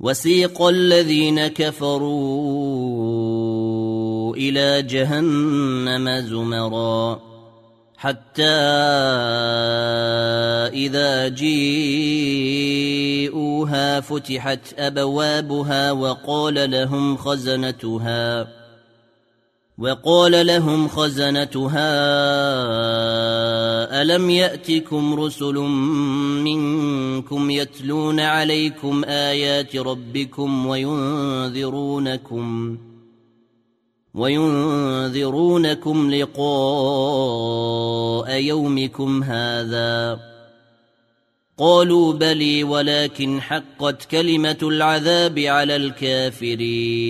وسيق الذين كفروا إلى جهنم زمرا حتى إذا جيءوها فتحت أبوابها وقال لهم خزنتها وقال لهم خزنتها الم ياتكم رسل منكم يتلون عليكم ايات ربكم وينذرونكم وينذرونكم لقاء يومكم هذا قالوا بلي ولكن حقت كلمه العذاب على الكافرين